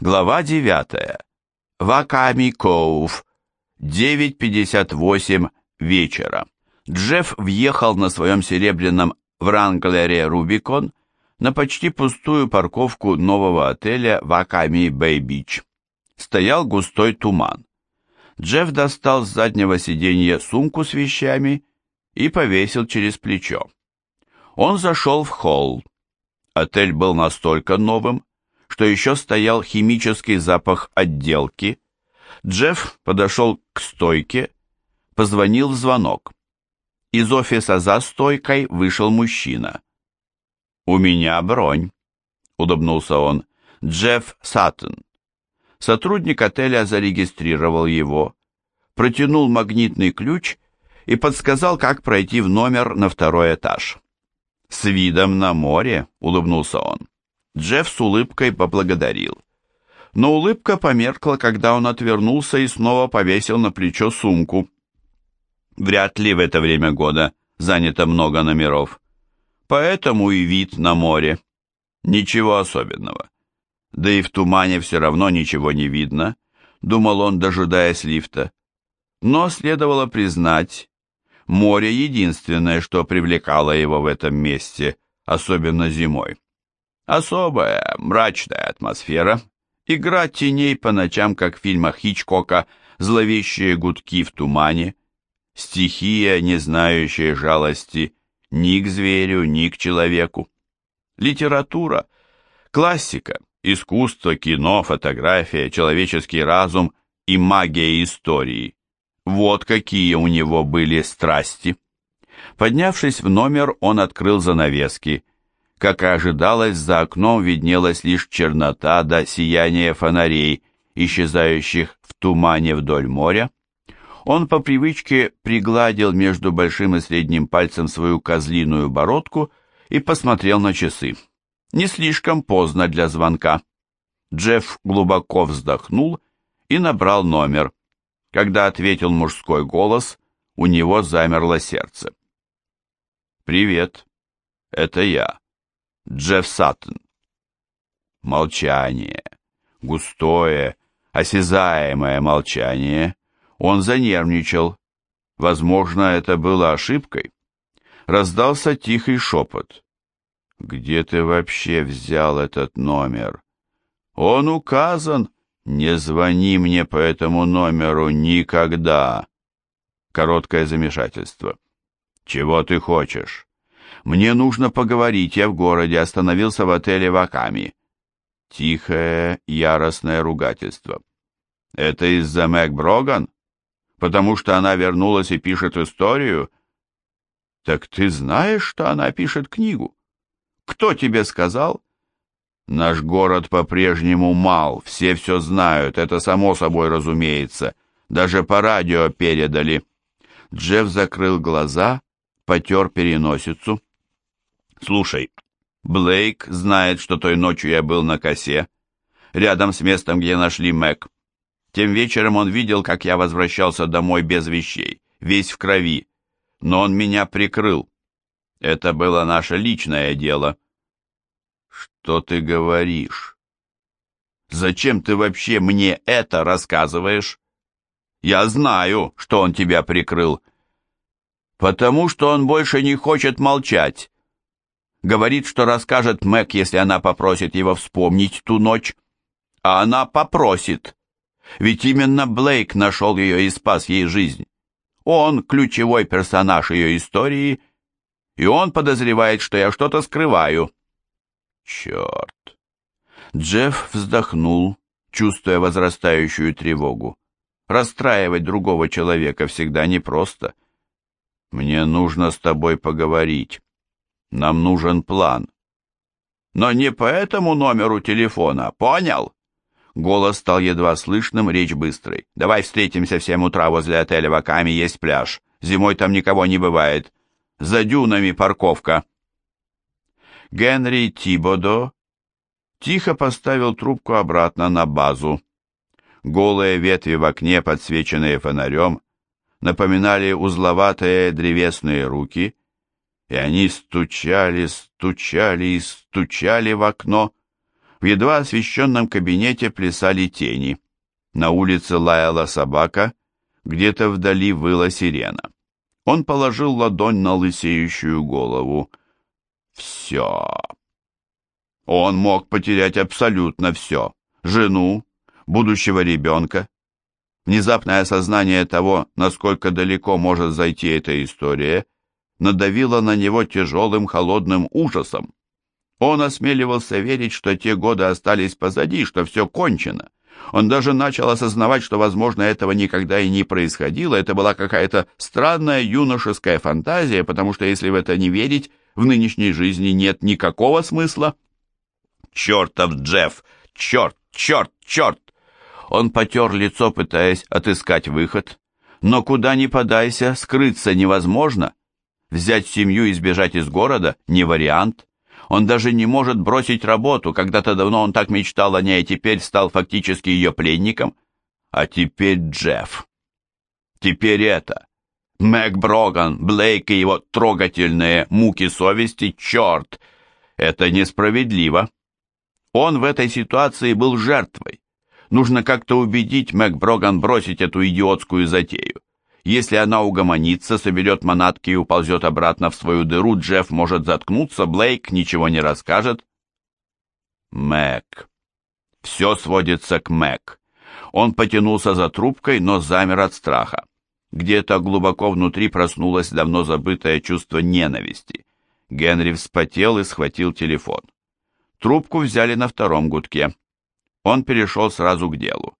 Глава 9. Ваками Коуф. 9.58 вечера. Джефф въехал на своем серебряном Вранглере Рубикон на почти пустую парковку нового отеля Ваками Бэй-Бич. Стоял густой туман. Джефф достал с заднего сиденья сумку с вещами и повесил через плечо. Он зашел в холл. Отель был настолько новым, что еще стоял химический запах отделки. Джефф подошел к стойке, позвонил в звонок. Из офиса за стойкой вышел мужчина. «У меня бронь», — улыбнулся он, — «Джефф Саттон». Сотрудник отеля зарегистрировал его, протянул магнитный ключ и подсказал, как пройти в номер на второй этаж. «С видом на море», — улыбнулся он. Джефф с улыбкой поблагодарил. Но улыбка померкла, когда он отвернулся и снова повесил на плечо сумку. Вряд ли в это время года занято много номеров. Поэтому и вид на море. Ничего особенного. Да и в тумане все равно ничего не видно, думал он, дожидаясь лифта. Но следовало признать, море единственное, что привлекало его в этом месте, особенно зимой. Особая мрачная атмосфера, игра теней по ночам, как в фильмах Хичкока, зловещие гудки в тумане, стихия, не знающая жалости ни к зверю, ни к человеку. Литература, классика, искусство, кино, фотография, человеческий разум и магия истории. Вот какие у него были страсти. Поднявшись в номер, он открыл занавески – как и ожидалось, за окном виднелась лишь чернота до сияния фонарей, исчезающих в тумане вдоль моря. Он по привычке пригладил между большим и средним пальцем свою козлиную бородку и посмотрел на часы. Не слишком поздно для звонка. Джефф глубоко вздохнул и набрал номер. Когда ответил мужской голос, у него замерло сердце. «Привет, это я», Джефф Саттон. Молчание. Густое, осязаемое молчание. Он занервничал. Возможно, это было ошибкой. Раздался тихий шепот. «Где ты вообще взял этот номер?» «Он указан. Не звони мне по этому номеру никогда». Короткое замешательство. «Чего ты хочешь?» Мне нужно поговорить, я в городе, остановился в отеле Ваками. Тихое, яростное ругательство. Это из-за Мэг Броган? Потому что она вернулась и пишет историю? Так ты знаешь, что она пишет книгу? Кто тебе сказал? Наш город по-прежнему мал, все все знают, это само собой разумеется. Даже по радио передали. Джефф закрыл глаза, потер переносицу. Слушай, Блейк знает, что той ночью я был на косе, рядом с местом, где нашли Мэг. Тем вечером он видел, как я возвращался домой без вещей, весь в крови, но он меня прикрыл. Это было наше личное дело. Что ты говоришь? Зачем ты вообще мне это рассказываешь? Я знаю, что он тебя прикрыл. Потому что он больше не хочет молчать. Говорит, что расскажет Мэг, если она попросит его вспомнить ту ночь. А она попросит. Ведь именно Блейк нашел ее и спас ей жизнь. Он ключевой персонаж ее истории, и он подозревает, что я что-то скрываю. Черт. Джефф вздохнул, чувствуя возрастающую тревогу. Расстраивать другого человека всегда непросто. Мне нужно с тобой поговорить. Нам нужен план. Но не по этому номеру телефона, понял? Голос стал едва слышным, речь быстрой. Давай встретимся в семь утра возле отеля Ваками, есть пляж. Зимой там никого не бывает. За дюнами парковка. Генри Тибодо тихо поставил трубку обратно на базу. Голые ветви в окне, подсвеченные фонарем, напоминали узловатые древесные руки, и они стучали, стучали и стучали в окно. В едва освещенном кабинете плясали тени. На улице лаяла собака, где-то вдали выла сирена. Он положил ладонь на лысеющую голову. Все. Он мог потерять абсолютно все. Жену, будущего ребенка. Внезапное осознание того, насколько далеко может зайти эта история, надавило на него тяжелым холодным ужасом. Он осмеливался верить, что те годы остались позади, что все кончено. Он даже начал осознавать, что, возможно, этого никогда и не происходило. Это была какая-то странная юношеская фантазия, потому что, если в это не верить, в нынешней жизни нет никакого смысла. «Чертов Джефф! Черт, черт, черт!» Он потер лицо, пытаясь отыскать выход. Но куда ни подайся, скрыться невозможно. Взять семью и сбежать из города – не вариант. Он даже не может бросить работу. Когда-то давно он так мечтал о ней, а теперь стал фактически ее пленником. А теперь Джефф. Теперь это. Мэг Броган, Блейк и его трогательные муки совести, черт! Это несправедливо. Он в этой ситуации был жертвой. Нужно как-то убедить Мэг Броган бросить эту идиотскую затею. Если она угомонится, соберет манатки и уползет обратно в свою дыру, Джефф может заткнуться, Блейк ничего не расскажет. Мэг. Все сводится к Мэг. Он потянулся за трубкой, но замер от страха. Где-то глубоко внутри проснулось давно забытое чувство ненависти. Генри вспотел и схватил телефон. Трубку взяли на втором гудке. Он перешел сразу к делу.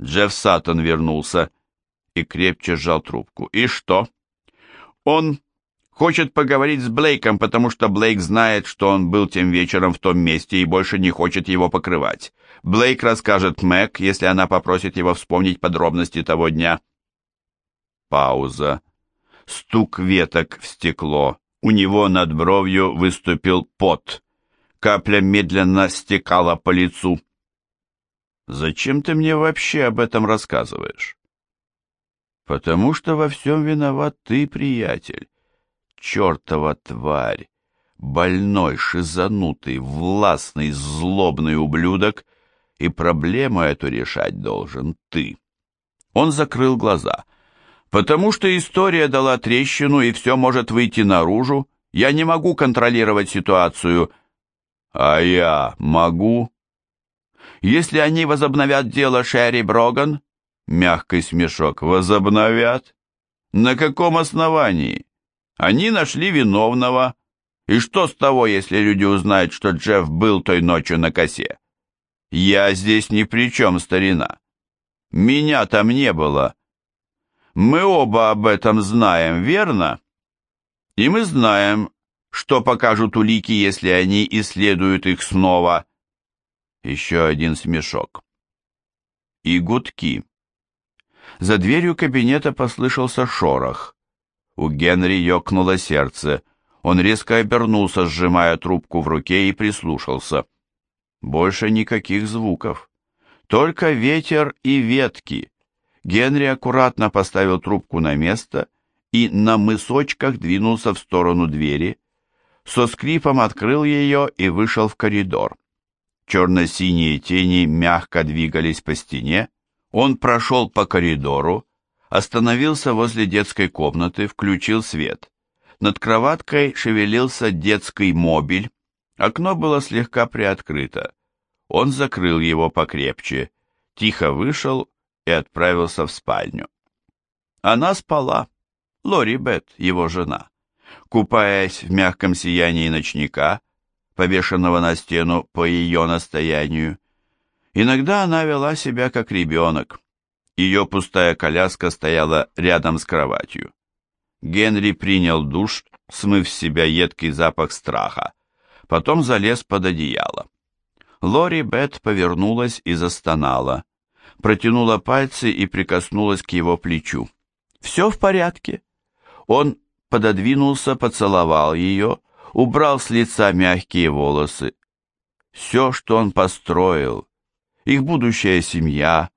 Джефф Саттон вернулся и крепче сжал трубку. «И что?» «Он хочет поговорить с Блейком, потому что Блейк знает, что он был тем вечером в том месте и больше не хочет его покрывать. Блейк расскажет Мэг, если она попросит его вспомнить подробности того дня». Пауза. Стук веток в стекло. У него над бровью выступил пот. Капля медленно стекала по лицу. «Зачем ты мне вообще об этом рассказываешь?» Потому что во всем виноват ты, приятель. Чертова тварь, больной, шизанутый, властный, злобный ублюдок, и проблему эту решать должен ты. Он закрыл глаза. Потому что история дала трещину, и все может выйти наружу. Я не могу контролировать ситуацию. А я могу. Если они возобновят дело Шерри Броган, Мягкий смешок. Возобновят? На каком основании? Они нашли виновного. И что с того, если люди узнают, что Джефф был той ночью на косе? Я здесь ни при чем, старина. Меня там не было. Мы оба об этом знаем, верно? И мы знаем, что покажут улики, если они исследуют их снова. Еще один смешок. И гудки. За дверью кабинета послышался шорох. У Генри ёкнуло сердце. Он резко обернулся, сжимая трубку в руке, и прислушался. Больше никаких звуков. Только ветер и ветки. Генри аккуратно поставил трубку на место и на мысочках двинулся в сторону двери. Со скрипом открыл ее и вышел в коридор. Черно-синие тени мягко двигались по стене, он прошел по коридору, остановился возле детской комнаты, включил свет. Над кроваткой шевелился детский мобиль, окно было слегка приоткрыто. Он закрыл его покрепче, тихо вышел и отправился в спальню. Она спала, Лори Бет, его жена, купаясь в мягком сиянии ночника, повешенного на стену по ее настоянию. Иногда она вела себя как ребенок. Ее пустая коляска стояла рядом с кроватью. Генри принял душ, смыв с себя едкий запах страха. Потом залез под одеяло. Лори Бет повернулась и застонала. Протянула пальцы и прикоснулась к его плечу. «Все в порядке». Он пододвинулся, поцеловал ее, убрал с лица мягкие волосы. Все, что он построил, их будущая семья,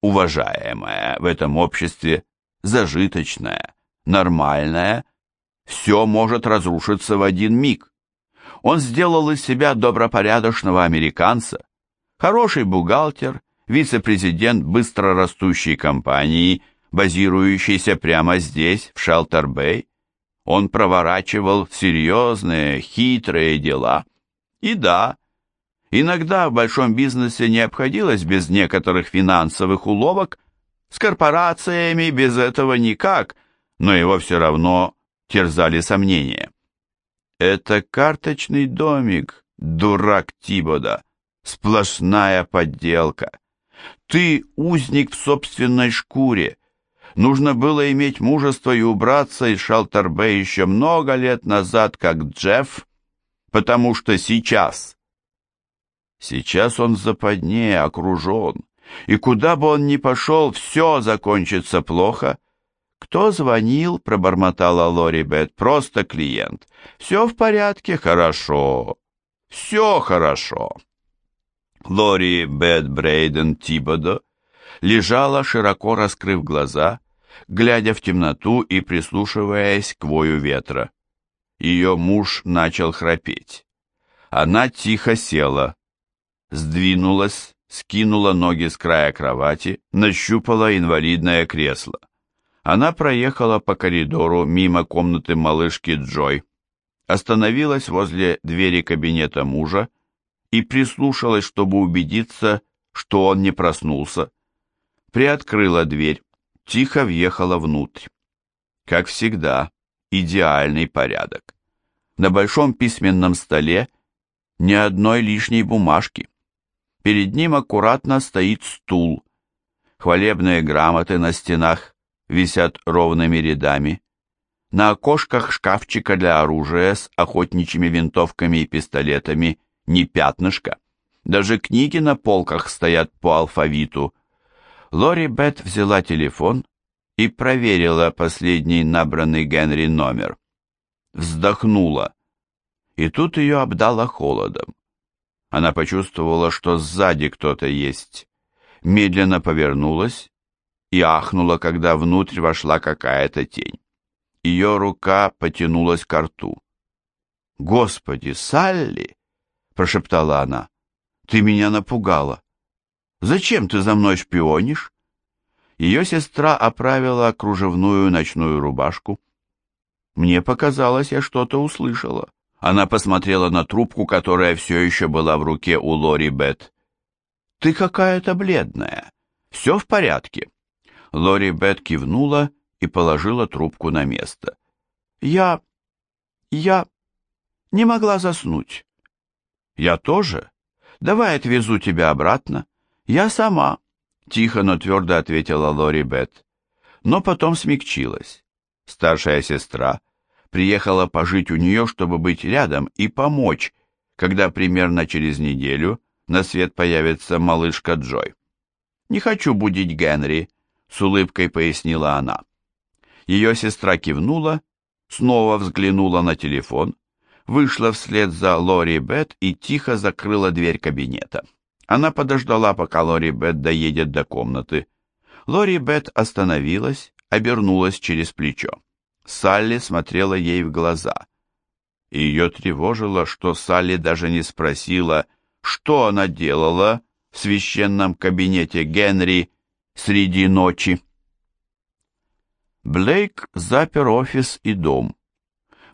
уважаемая в этом обществе, зажиточная, нормальная, все может разрушиться в один миг. Он сделал из себя добропорядочного американца, Хороший бухгалтер, вице-президент быстро растущей компании, базирующейся прямо здесь, в Шелтер-Бэй. Он проворачивал серьезные, хитрые дела. И да, иногда в большом бизнесе не обходилось без некоторых финансовых уловок, с корпорациями без этого никак, но его все равно терзали сомнения. Это карточный домик, дурак Тибода, сплошная подделка. Ты узник в собственной шкуре. Нужно было иметь мужество и убраться из Шалтербе еще много лет назад, как Джефф, потому что сейчас... Сейчас он в западне, окружен, и куда бы он ни пошел, все закончится плохо. «Кто звонил?» — пробормотала Лори Бет. «Просто клиент. Все в порядке? Хорошо. Все хорошо». Лори Бет Брейден Тибодо лежала, широко раскрыв глаза, глядя в темноту и прислушиваясь к вою ветра. Ее муж начал храпеть. Она тихо села, сдвинулась, скинула ноги с края кровати, нащупала инвалидное кресло. Она проехала по коридору мимо комнаты малышки Джой, остановилась возле двери кабинета мужа и прислушалась, чтобы убедиться, что он не проснулся. Приоткрыла дверь, тихо въехала внутрь. Как всегда, идеальный порядок. На большом письменном столе ни одной лишней бумажки. Перед ним аккуратно стоит стул. Хвалебные грамоты на стенах висят ровными рядами. На окошках шкафчика для оружия с охотничьими винтовками и пистолетами не пятнышко. Даже книги на полках стоят по алфавиту. Лори Бет взяла телефон и проверила последний набранный Генри номер. Вздохнула. И тут ее обдало холодом. Она почувствовала, что сзади кто-то есть. Медленно повернулась и ахнула, когда внутрь вошла какая-то тень. Ее рука потянулась к рту. «Господи, Салли!» — прошептала она. «Ты меня напугала. Зачем ты за мной шпионишь?» Ее сестра оправила кружевную ночную рубашку. Мне показалось, я что-то услышала. Она посмотрела на трубку, которая все еще была в руке у Лори Бет. «Ты какая-то бледная. Все в порядке?» Лори Бет кивнула и положила трубку на место. «Я... я... не могла заснуть». «Я тоже? Давай отвезу тебя обратно». «Я сама», — тихо, но твердо ответила Лори Бет. Но потом смягчилась. Старшая сестра приехала пожить у нее, чтобы быть рядом и помочь, когда примерно через неделю на свет появится малышка Джой. «Не хочу будить Генри», — с улыбкой пояснила она. Ее сестра кивнула, снова взглянула на телефон, вышла вслед за Лори Бет и тихо закрыла дверь кабинета. Она подождала, пока Лори Бет доедет до комнаты. Лори Бет остановилась, обернулась через плечо. Салли смотрела ей в глаза. Ее тревожило, что Салли даже не спросила, что она делала в священном кабинете Генри среди ночи. Блейк запер офис и дом.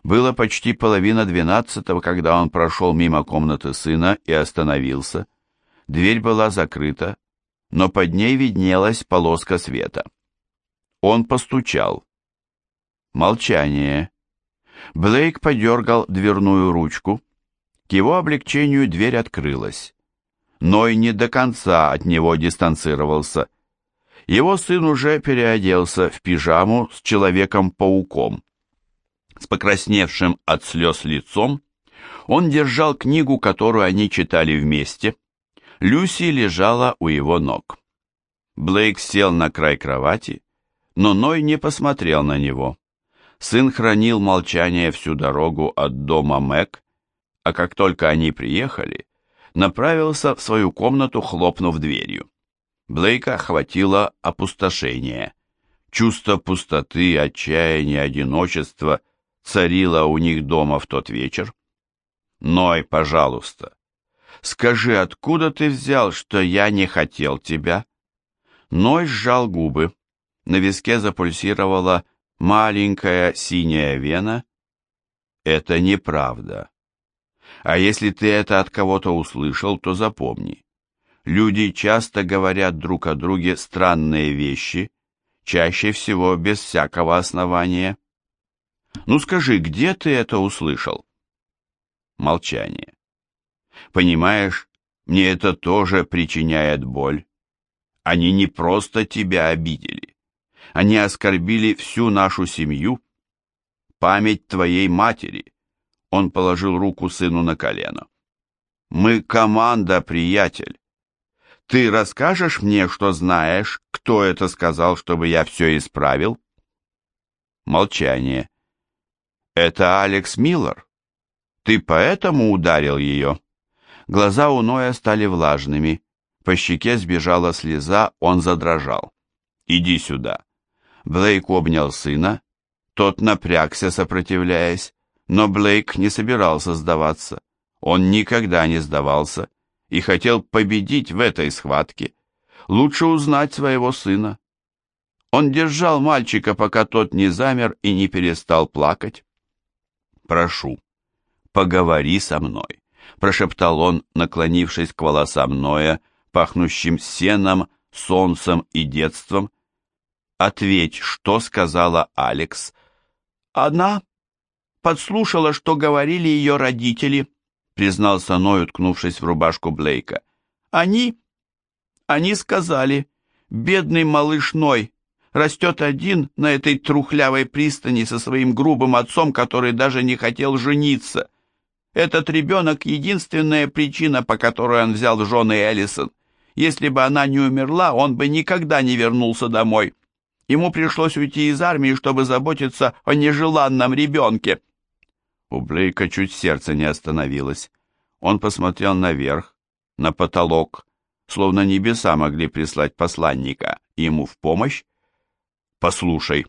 Было почти половина двенадцатого, когда он прошел мимо комнаты сына и остановился. Дверь была закрыта, но под ней виднелась полоска света. Он постучал. Молчание. Блейк подергал дверную ручку. К его облегчению дверь открылась. Ной не до конца от него дистанцировался. Его сын уже переоделся в пижаму с Человеком-пауком. С покрасневшим от слез лицом он держал книгу, которую они читали вместе. Люси лежала у его ног. Блейк сел на край кровати, но Ной не посмотрел на него. Сын хранил молчание всю дорогу от дома Мэг, а как только они приехали, направился в свою комнату, хлопнув дверью. Блейка охватило опустошение. Чувство пустоты, отчаяния, одиночества царило у них дома в тот вечер. «Ной, пожалуйста!» Скажи, откуда ты взял, что я не хотел тебя?» Ной сжал губы. На виске запульсировала маленькая синяя вена. «Это неправда. А если ты это от кого-то услышал, то запомни. Люди часто говорят друг о друге странные вещи, чаще всего без всякого основания. Ну скажи, где ты это услышал? Молчание. Понимаешь, мне это тоже причиняет боль. Они не просто тебя обидели. Они оскорбили всю нашу семью. Память твоей матери. Он положил руку сыну на колено. Мы команда, приятель. Ты расскажешь мне, что знаешь, кто это сказал, чтобы я все исправил? Молчание. Это Алекс Миллер? Ты поэтому ударил ее? Глаза у Ноя стали влажными. По щеке сбежала слеза, он задрожал. «Иди сюда». Блейк обнял сына. Тот напрягся, сопротивляясь, но Блейк не собирался сдаваться. Он никогда не сдавался и хотел победить в этой схватке. Лучше узнать своего сына. Он держал мальчика, пока тот не замер и не перестал плакать. «Прошу, поговори со мной», — прошептал он, наклонившись к волосам Ноя, пахнущим сеном, солнцем и детством. «Ответь, что сказала Алекс?» «Она подслушала, что говорили ее родители», признался Ной, уткнувшись в рубашку Блейка. «Они... они сказали, бедный малыш Ной растет один на этой трухлявой пристани со своим грубым отцом, который даже не хотел жениться. Этот ребенок — единственная причина, по которой он взял жены Эллисон. Если бы она не умерла, он бы никогда не вернулся домой. Ему пришлось уйти из армии, чтобы заботиться о нежеланном ребенке. У Блейка чуть сердце не остановилось. Он посмотрел наверх, на потолок, словно небеса могли прислать посланника ему в помощь. «Послушай».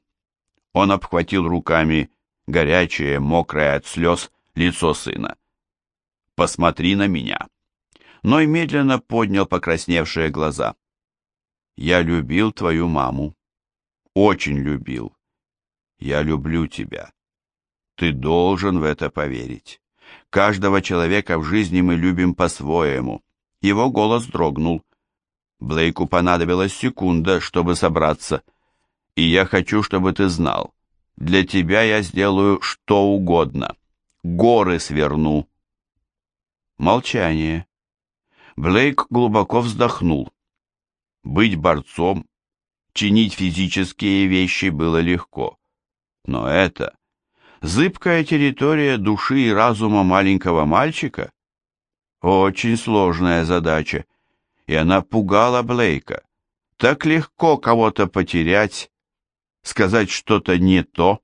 Он обхватил руками горячее, мокрое от слез лицо сына. «Посмотри на меня». Ной медленно поднял покрасневшие глаза. «Я любил твою маму. Очень любил. Я люблю тебя. Ты должен в это поверить. Каждого человека в жизни мы любим по-своему. Его голос дрогнул. Блейку понадобилась секунда, чтобы собраться. И я хочу, чтобы ты знал. Для тебя я сделаю что угодно. Горы сверну. Молчание. Блейк глубоко вздохнул. Быть борцом, чинить физические вещи было легко. Но это Зыбкая территория души и разума маленького мальчика? Очень сложная задача, и она пугала Блейка. Так легко кого-то потерять, сказать что-то не то.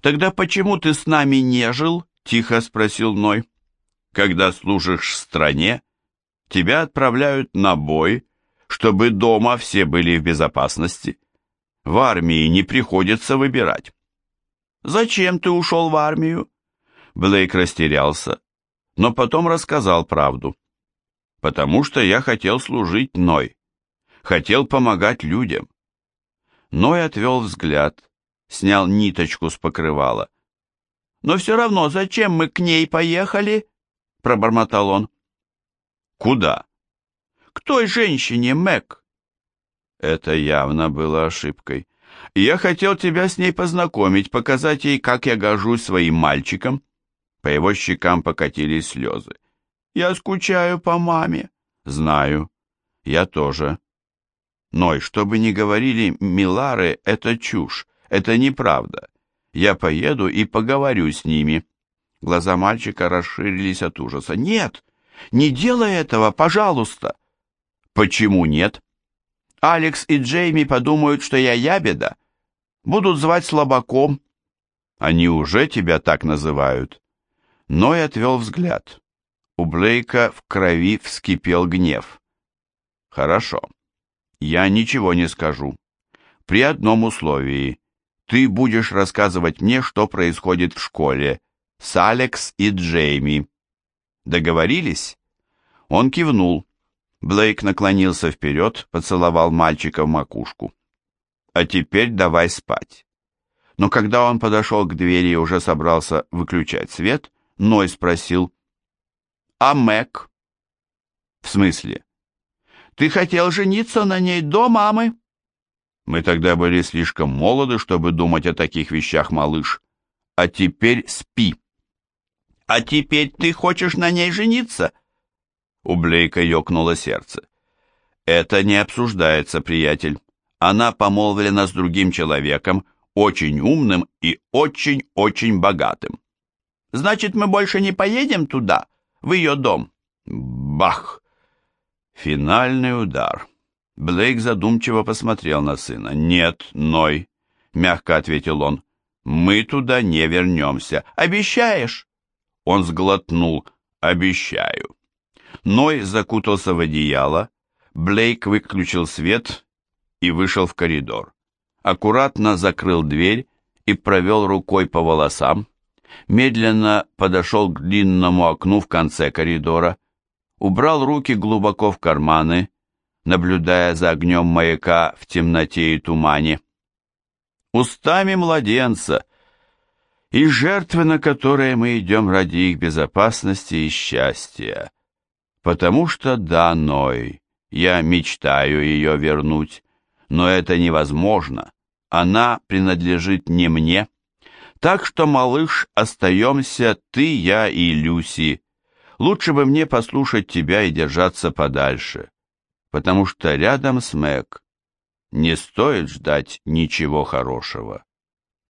Тогда почему ты с нами не жил? Тихо спросил Ной. Когда служишь стране, тебя отправляют на бой, чтобы дома все были в безопасности. В армии не приходится выбирать. Зачем ты ушел в армию?» Блейк растерялся, но потом рассказал правду. «Потому что я хотел служить Ной, хотел помогать людям». Ной отвел взгляд, снял ниточку с покрывала. «Но все равно, зачем мы к ней поехали?» — пробормотал он. «Куда?» «К той женщине, Мэг». Это явно было ошибкой я хотел тебя с ней познакомить, показать ей, как я гожусь своим мальчиком». По его щекам покатились слезы. «Я скучаю по маме». «Знаю. Я тоже». «Ной, что бы ни говорили Милары, это чушь, это неправда. Я поеду и поговорю с ними». Глаза мальчика расширились от ужаса. «Нет, не делай этого, пожалуйста». «Почему нет?» «Алекс и Джейми подумают, что я ябеда. Будут звать слабаком. Они уже тебя так называют. Ной отвел взгляд. У Блейка в крови вскипел гнев. Хорошо. Я ничего не скажу. При одном условии. Ты будешь рассказывать мне, что происходит в школе с Алекс и Джейми. Договорились? Он кивнул. Блейк наклонился вперед, поцеловал мальчика в макушку. «А теперь давай спать». Но когда он подошел к двери и уже собрался выключать свет, Ной спросил, «А Мэг?» «В смысле?» «Ты хотел жениться на ней до мамы?» «Мы тогда были слишком молоды, чтобы думать о таких вещах, малыш. А теперь спи». «А теперь ты хочешь на ней жениться?» У Блейка ёкнуло сердце. «Это не обсуждается, приятель. Она помолвлена с другим человеком, очень умным и очень-очень богатым. Значит, мы больше не поедем туда, в ее дом?» Бах! Финальный удар. Блейк задумчиво посмотрел на сына. «Нет, Ной», — мягко ответил он, — «мы туда не вернемся. Обещаешь?» Он сглотнул. «Обещаю». Ной закутался в одеяло, Блейк выключил свет и вышел в коридор. Аккуратно закрыл дверь и провел рукой по волосам. Медленно подошел к длинному окну в конце коридора, убрал руки глубоко в карманы, наблюдая за огнем маяка в темноте и тумане. Устами младенца и жертвы, на которые мы идем ради их безопасности и счастья. Потому что, да, Ной, я мечтаю ее вернуть, но это невозможно. Она принадлежит не мне. Так что, малыш, остаемся ты, я и Люси. Лучше бы мне послушать тебя и держаться подальше, потому что рядом с Мэг не стоит ждать ничего хорошего.